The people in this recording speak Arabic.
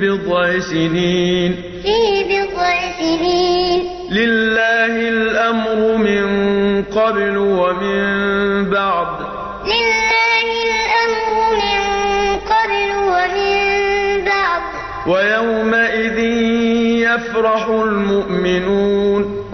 بضع سنين. في بضع سنين. لله الأمر من قبل ومن بعد. لله الأمر من قبل ومن بعد. ويومئذ يفرح المؤمنون. ويوم